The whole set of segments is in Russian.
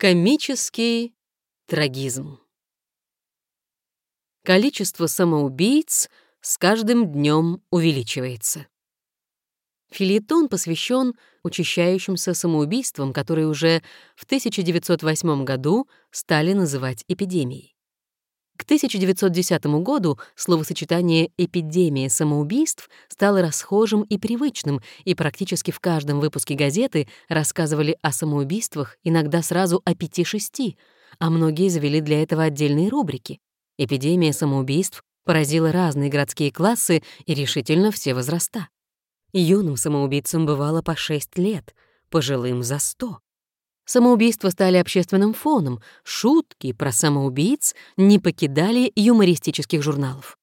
Комический трагизм. Количество самоубийц с каждым днем увеличивается. Филитон посвящен учащающимся самоубийствам, которые уже в 1908 году стали называть эпидемией. К 1910 году словосочетание «эпидемия самоубийств» стало расхожим и привычным, и практически в каждом выпуске газеты рассказывали о самоубийствах, иногда сразу о пяти-шести, а многие завели для этого отдельные рубрики. Эпидемия самоубийств поразила разные городские классы и решительно все возраста. Юным самоубийцам бывало по 6 лет, пожилым — за 100. Самоубийства стали общественным фоном, шутки про самоубийц не покидали юмористических журналов.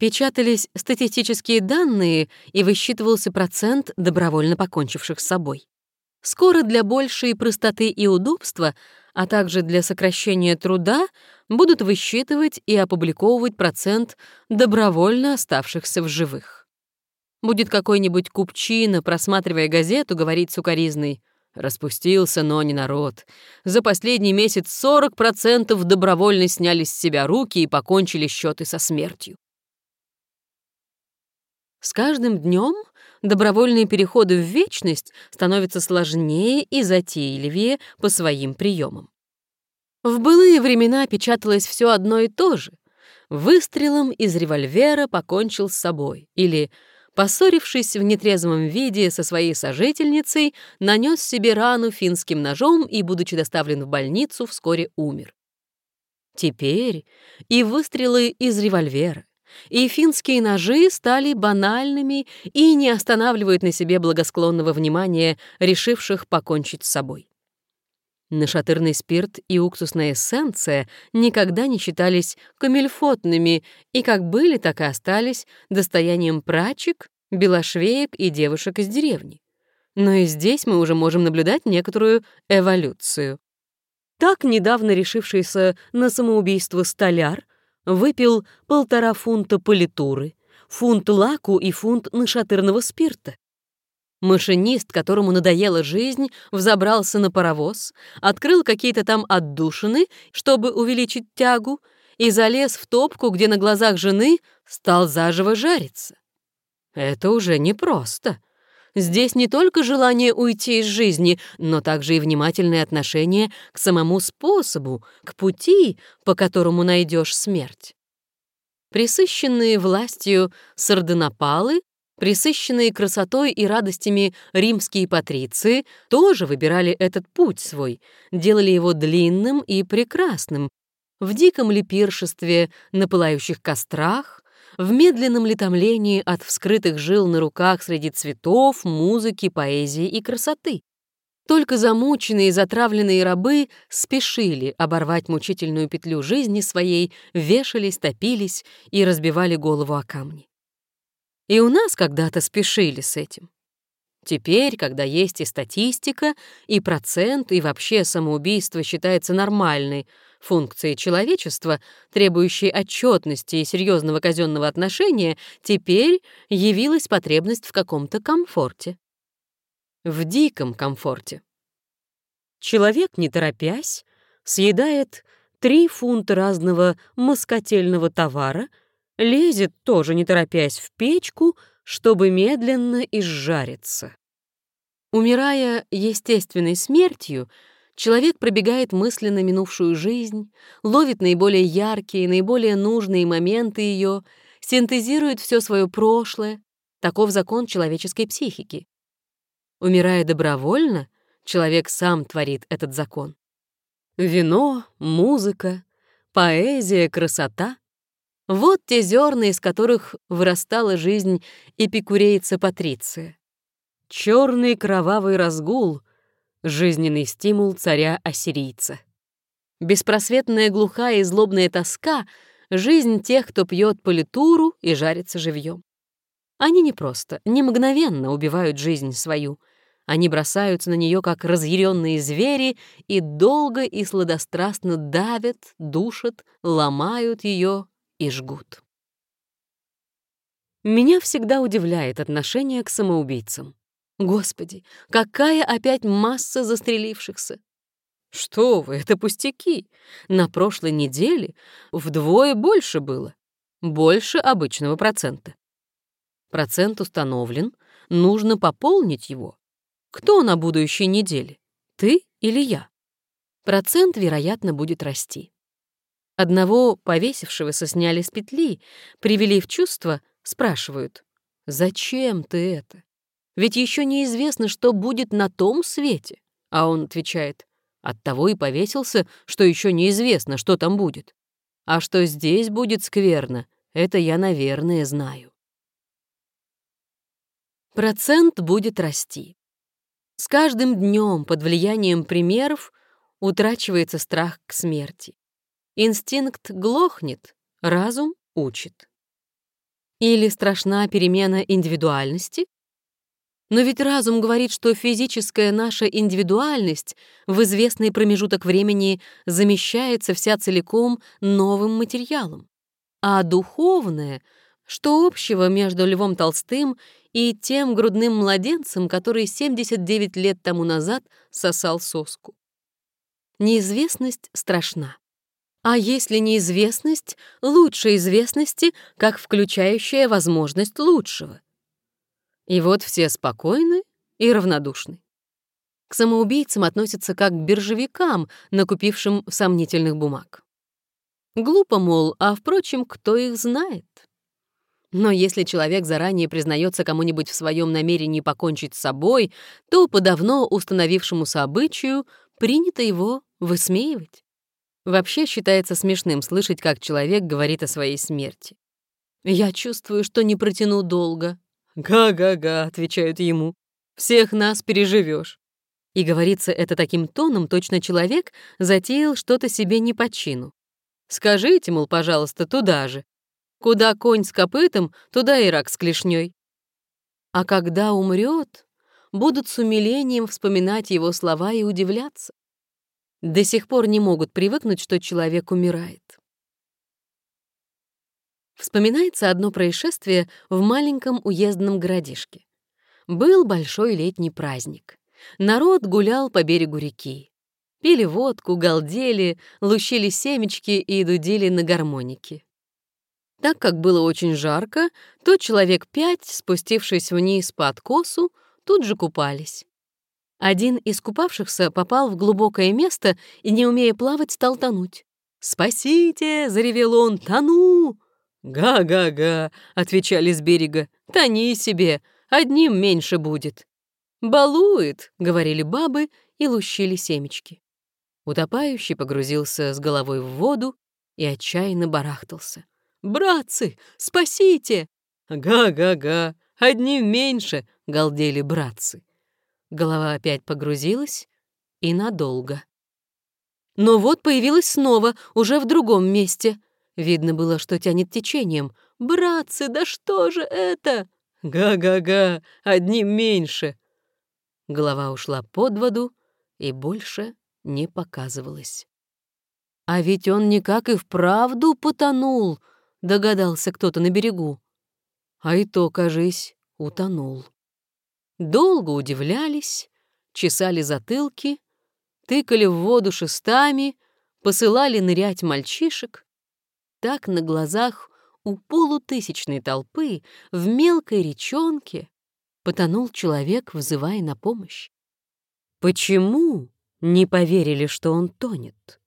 Печатались статистические данные и высчитывался процент добровольно покончивших с собой. Скоро для большей простоты и удобства, а также для сокращения труда, будут высчитывать и опубликовывать процент добровольно оставшихся в живых. Будет какой-нибудь купчина, просматривая газету, говорить сукоризный Распустился, но не народ. За последний месяц 40% добровольно сняли с себя руки и покончили счеты со смертью. С каждым днем добровольные переходы в вечность становятся сложнее и затейливее по своим приемам. В былые времена печаталось все одно и то же. Выстрелом из револьвера покончил с собой или поссорившись в нетрезвом виде со своей сожительницей, нанес себе рану финским ножом и, будучи доставлен в больницу, вскоре умер. Теперь и выстрелы из револьвера, и финские ножи стали банальными и не останавливают на себе благосклонного внимания решивших покончить с собой. Нашатырный спирт и уксусная эссенция никогда не считались камельфотными и как были, так и остались достоянием прачек, белошвеек и девушек из деревни. Но и здесь мы уже можем наблюдать некоторую эволюцию. Так недавно решившийся на самоубийство столяр выпил полтора фунта политуры, фунт лаку и фунт нашатырного спирта. Машинист, которому надоела жизнь, взобрался на паровоз, открыл какие-то там отдушины, чтобы увеличить тягу, и залез в топку, где на глазах жены стал заживо жариться. Это уже непросто. Здесь не только желание уйти из жизни, но также и внимательное отношение к самому способу, к пути, по которому найдешь смерть. Присыщенные властью сардонапалы Присыщенные красотой и радостями римские патриции тоже выбирали этот путь свой, делали его длинным и прекрасным, в диком ли пиршестве на пылающих кострах, в медленном ли томлении от вскрытых жил на руках среди цветов, музыки, поэзии и красоты. Только замученные и затравленные рабы спешили оборвать мучительную петлю жизни своей, вешались, топились и разбивали голову о камни. И у нас когда-то спешили с этим. Теперь, когда есть и статистика, и процент, и вообще самоубийство считается нормальной функцией человечества, требующей отчетности и серьезного казенного отношения, теперь явилась потребность в каком-то комфорте. В диком комфорте. Человек, не торопясь, съедает три фунта разного москотельного товара — лезет, тоже не торопясь, в печку, чтобы медленно изжариться. Умирая естественной смертью, человек пробегает мысленно минувшую жизнь, ловит наиболее яркие, наиболее нужные моменты ее, синтезирует все свое прошлое. Таков закон человеческой психики. Умирая добровольно, человек сам творит этот закон. Вино, музыка, поэзия, красота вот те зерна, из которых вырастала жизнь эпикурейца Патриция. Черный кровавый разгул — жизненный стимул царя-ассирийца. Беспросветная глухая и злобная тоска — жизнь тех, кто пьет политуру и жарится живьем. Они не просто, не мгновенно убивают жизнь свою. Они бросаются на нее, как разъяренные звери, и долго и сладострастно давят, душат, ломают ее и жгут. Меня всегда удивляет отношение к самоубийцам. Господи, какая опять масса застрелившихся! Что вы, это пустяки. На прошлой неделе вдвое больше было. Больше обычного процента. Процент установлен, нужно пополнить его. Кто на будущей неделе? Ты или я? Процент, вероятно, будет расти. Одного повесившегося сняли с петли, привели в чувство, спрашивают, «Зачем ты это? Ведь еще неизвестно, что будет на том свете». А он отвечает, «Оттого и повесился, что еще неизвестно, что там будет. А что здесь будет скверно, это я, наверное, знаю». Процент будет расти. С каждым днем под влиянием примеров утрачивается страх к смерти. Инстинкт глохнет, разум учит. Или страшна перемена индивидуальности? Но ведь разум говорит, что физическая наша индивидуальность в известный промежуток времени замещается вся целиком новым материалом. А духовное, что общего между Львом Толстым и тем грудным младенцем, который 79 лет тому назад сосал соску. Неизвестность страшна. А если неизвестность, лучше известности, как включающая возможность лучшего. И вот все спокойны и равнодушны. К самоубийцам относятся как к биржевикам, накупившим сомнительных бумаг. Глупо, мол, а, впрочем, кто их знает? Но если человек заранее признается кому-нибудь в своем намерении покончить с собой, то по давно установившемуся обычаю принято его высмеивать. Вообще считается смешным слышать, как человек говорит о своей смерти. «Я чувствую, что не протяну долго». «Га-га-га», — отвечают ему, — «всех нас переживешь». И говорится это таким тоном, точно человек затеял что-то себе не по чину. «Скажите, мол, пожалуйста, туда же, Куда конь с копытом, туда и рак с клешней. А когда умрет, будут с умилением вспоминать его слова и удивляться. До сих пор не могут привыкнуть, что человек умирает. Вспоминается одно происшествие в маленьком уездном городишке. Был большой летний праздник. Народ гулял по берегу реки. Пили водку, галдели, лущили семечки и дудили на гармонике. Так как было очень жарко, то человек пять, спустившись вниз по откосу, тут же купались. Один из купавшихся попал в глубокое место и, не умея плавать, стал тонуть. «Спасите!» — заревел он. «Тону!» «Га-га-га!» — отвечали с берега. «Тони себе, одним меньше будет». «Балует!» — говорили бабы и лущили семечки. Утопающий погрузился с головой в воду и отчаянно барахтался. «Братцы, спасите!» «Га-га-га, одним меньше!» — галдели братцы. Голова опять погрузилась и надолго. Но вот появилась снова, уже в другом месте. Видно было, что тянет течением. «Братцы, да что же это?» «Га-га-га, одним меньше!» Голова ушла под воду и больше не показывалась. А ведь он никак и вправду потонул, догадался кто-то на берегу. А и то, кажись, утонул. Долго удивлялись, чесали затылки, тыкали в воду шестами, посылали нырять мальчишек. Так на глазах у полутысячной толпы в мелкой речонке потонул человек, вызывая на помощь. Почему не поверили, что он тонет?